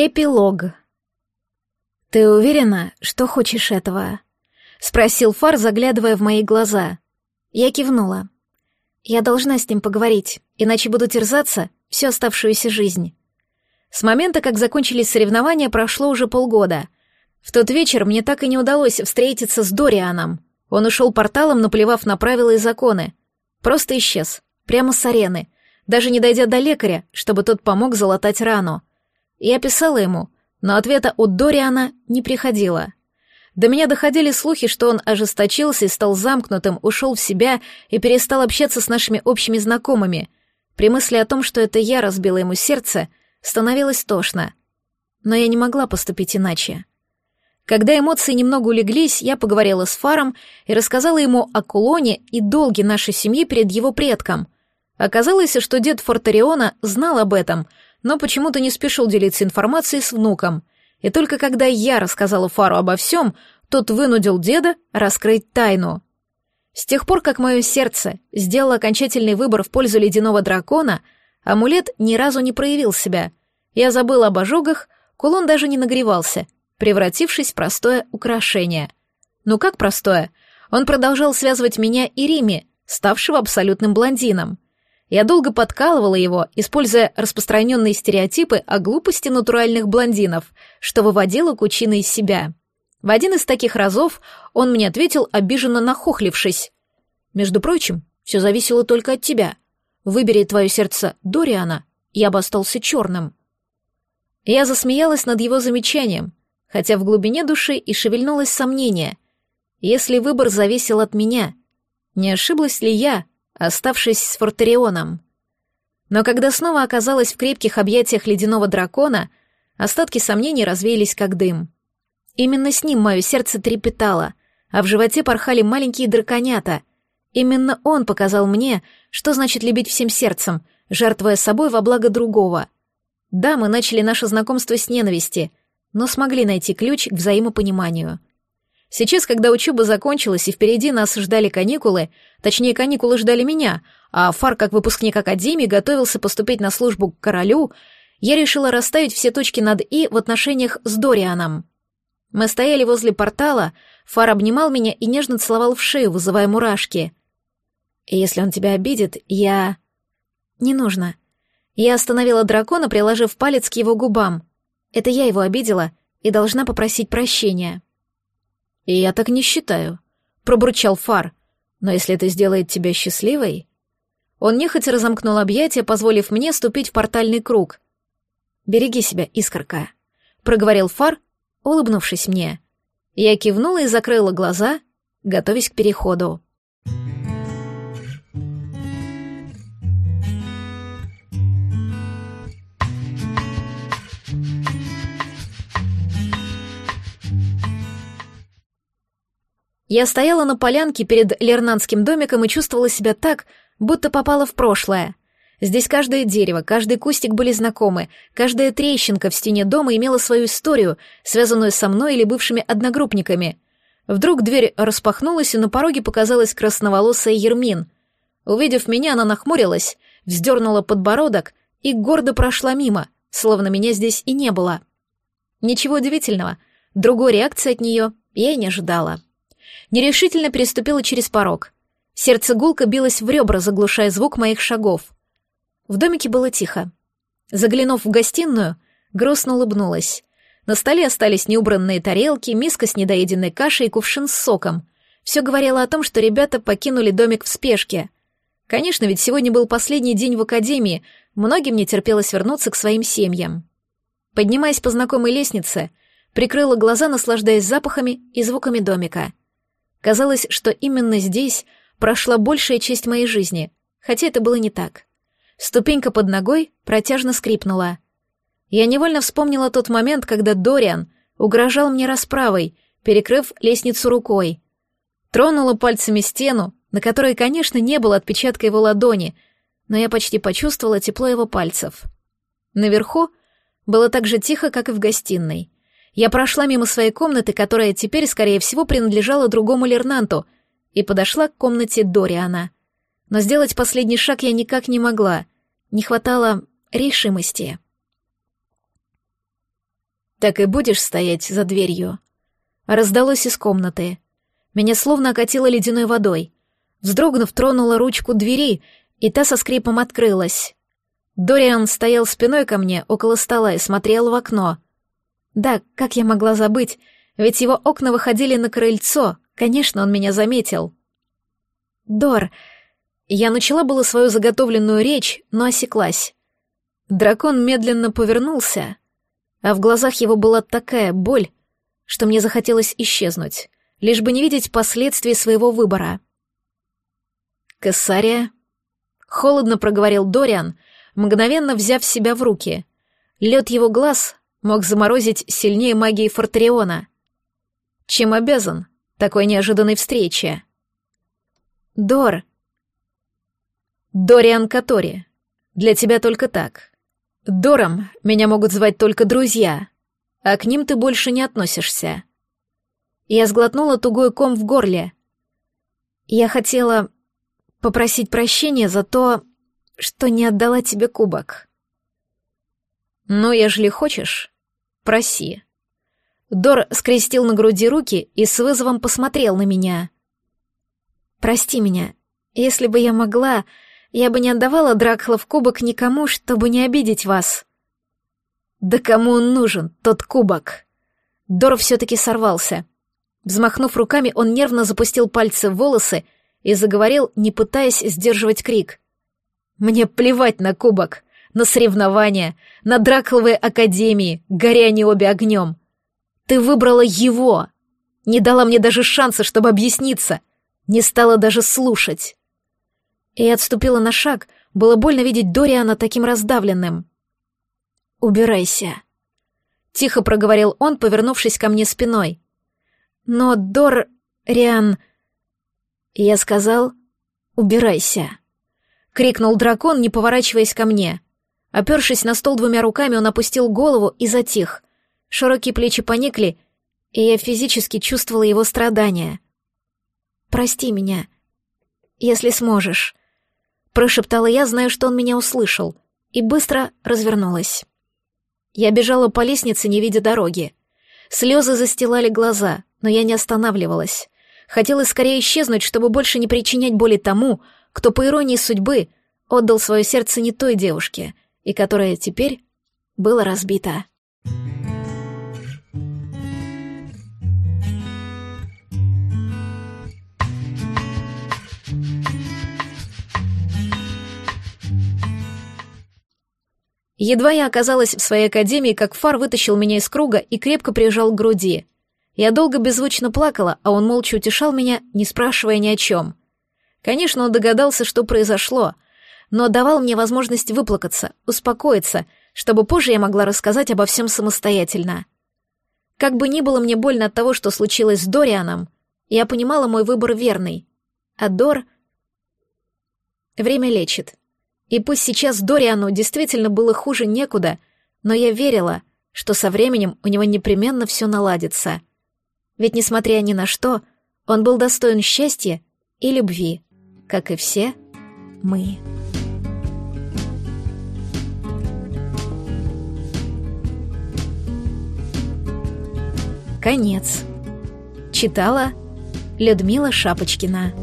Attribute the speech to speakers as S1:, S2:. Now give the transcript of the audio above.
S1: Эпилог. «Ты уверена, что хочешь этого?» — спросил Фар, заглядывая в мои глаза. Я кивнула. «Я должна с ним поговорить, иначе буду терзаться всю оставшуюся жизнь». С момента, как закончились соревнования, прошло уже полгода. В тот вечер мне так и не удалось встретиться с Дорианом. Он ушел порталом, наплевав на правила и законы. Просто исчез, прямо с арены, даже не дойдя до лекаря, чтобы тот помог залатать рану. Я писала ему, но ответа от Дориана не приходило. До меня доходили слухи, что он ожесточился и стал замкнутым, ушел в себя и перестал общаться с нашими общими знакомыми. При мысли о том, что это я разбила ему сердце, становилось тошно. Но я не могла поступить иначе. Когда эмоции немного улеглись, я поговорила с Фаром и рассказала ему о кулоне и долге нашей семьи перед его предком. Оказалось, что дед Фортариона знал об этом — но почему-то не спешил делиться информацией с внуком. И только когда я рассказала Фару обо всем, тот вынудил деда раскрыть тайну. С тех пор, как мое сердце сделало окончательный выбор в пользу ледяного дракона, амулет ни разу не проявил себя. Я забыла об ожогах, кулон даже не нагревался, превратившись в простое украшение. Ну как простое? Он продолжал связывать меня и Рими, ставшего абсолютным блондином. Я долго подкалывала его, используя распространенные стереотипы о глупости натуральных блондинов, что выводило кучины из себя. В один из таких разов он мне ответил, обиженно нахохлившись. «Между прочим, все зависело только от тебя. Выбери твое сердце Дориана, я бы остался черным». Я засмеялась над его замечанием, хотя в глубине души и шевельнулось сомнение. Если выбор зависел от меня, не ошиблась ли я, оставшись с Фортерионом. Но когда снова оказалась в крепких объятиях ледяного дракона, остатки сомнений развеялись как дым. Именно с ним мое сердце трепетало, а в животе порхали маленькие драконята. Именно он показал мне, что значит любить всем сердцем, жертвуя собой во благо другого. Да, мы начали наше знакомство с ненависти, но смогли найти ключ к взаимопониманию — Сейчас, когда учеба закончилась и впереди нас ждали каникулы, точнее, каникулы ждали меня, а Фар, как выпускник Академии, готовился поступить на службу к королю, я решила расставить все точки над «и» в отношениях с Дорианом. Мы стояли возле портала, Фар обнимал меня и нежно целовал в шею, вызывая мурашки. «Если он тебя обидит, я...» «Не нужно». Я остановила дракона, приложив палец к его губам. Это я его обидела и должна попросить прощения. «И я так не считаю», — пробурчал Фар. «Но если это сделает тебя счастливой...» Он нехотя разомкнул объятия, позволив мне ступить в портальный круг. «Береги себя, искорка», — проговорил Фар, улыбнувшись мне. Я кивнула и закрыла глаза, готовясь к переходу. Я стояла на полянке перед Лернанским домиком и чувствовала себя так, будто попала в прошлое. Здесь каждое дерево, каждый кустик были знакомы, каждая трещинка в стене дома имела свою историю, связанную со мной или бывшими одногруппниками. Вдруг дверь распахнулась, и на пороге показалась красноволосая Ермин. Увидев меня, она нахмурилась, вздернула подбородок и гордо прошла мимо, словно меня здесь и не было. Ничего удивительного, другой реакции от нее я и не ожидала нерешительно переступила через порог. Сердце гулко билось в ребра, заглушая звук моих шагов. В домике было тихо. Заглянув в гостиную, грустно улыбнулась. На столе остались неубранные тарелки, миска с недоеденной кашей и кувшин с соком. Все говорило о том, что ребята покинули домик в спешке. Конечно, ведь сегодня был последний день в академии, многим не терпелось вернуться к своим семьям. Поднимаясь по знакомой лестнице, прикрыла глаза, наслаждаясь запахами и звуками домика. Казалось, что именно здесь прошла большая часть моей жизни, хотя это было не так. Ступенька под ногой протяжно скрипнула. Я невольно вспомнила тот момент, когда Дориан угрожал мне расправой, перекрыв лестницу рукой. Тронула пальцами стену, на которой, конечно, не было отпечатка его ладони, но я почти почувствовала тепло его пальцев. Наверху было так же тихо, как и в гостиной. Я прошла мимо своей комнаты, которая теперь, скорее всего, принадлежала другому Лернанту, и подошла к комнате Дориана. Но сделать последний шаг я никак не могла. Не хватало решимости. Так и будешь стоять за дверью. Раздалось из комнаты. Меня словно окатило ледяной водой. Вздрогнув, тронула ручку двери, и та со скрипом открылась. Дориан стоял спиной ко мне около стола и смотрел в окно. Да, как я могла забыть, ведь его окна выходили на крыльцо, конечно, он меня заметил. «Дор...» Я начала было свою заготовленную речь, но осеклась. Дракон медленно повернулся, а в глазах его была такая боль, что мне захотелось исчезнуть, лишь бы не видеть последствий своего выбора. «Кессария?» — холодно проговорил Дориан, мгновенно взяв себя в руки. Лед его глаз мог заморозить сильнее магии Фортриона. Чем обязан такой неожиданной встрече? Дор. Дориан Катори. Для тебя только так. Дором меня могут звать только друзья, а к ним ты больше не относишься. Я сглотнула тугой ком в горле. Я хотела попросить прощения за то, что не отдала тебе кубок. Но ежели хочешь, проси. Дор скрестил на груди руки и с вызовом посмотрел на меня. «Прости меня. Если бы я могла, я бы не отдавала Дракхла в кубок никому, чтобы не обидеть вас». «Да кому он нужен, тот кубок?» Дор все-таки сорвался. Взмахнув руками, он нервно запустил пальцы в волосы и заговорил, не пытаясь сдерживать крик. «Мне плевать на кубок, на соревнования, на Дракловые академии, горя они обе огнем. Ты выбрала его, не дала мне даже шанса, чтобы объясниться, не стала даже слушать». И отступила на шаг, было больно видеть Дориана таким раздавленным. «Убирайся», — тихо проговорил он, повернувшись ко мне спиной. «Но, Дор... Риан...» Я сказал «Убирайся», — крикнул дракон, не поворачиваясь ко мне. Опершись на стол двумя руками, он опустил голову и затих. Широкие плечи поникли, и я физически чувствовала его страдания. «Прости меня, если сможешь», — прошептала я, зная, что он меня услышал, и быстро развернулась. Я бежала по лестнице, не видя дороги. Слезы застилали глаза, но я не останавливалась. Хотелось скорее исчезнуть, чтобы больше не причинять боли тому, кто, по иронии судьбы, отдал свое сердце не той девушке, и которая теперь было разбито. Едва я оказалась в своей академии, как Фар вытащил меня из круга и крепко прижал к груди. Я долго беззвучно плакала, а он молча утешал меня, не спрашивая ни о чем. Конечно, он догадался, что произошло, но давал мне возможность выплакаться, успокоиться, чтобы позже я могла рассказать обо всем самостоятельно. Как бы ни было мне больно от того, что случилось с Дорианом, я понимала мой выбор верный. А Дор... Время лечит. И пусть сейчас Дориану действительно было хуже некуда, но я верила, что со временем у него непременно все наладится. Ведь, несмотря ни на что, он был достоин счастья и любви, как и все мы. Конец. Читала Людмила Шапочкина.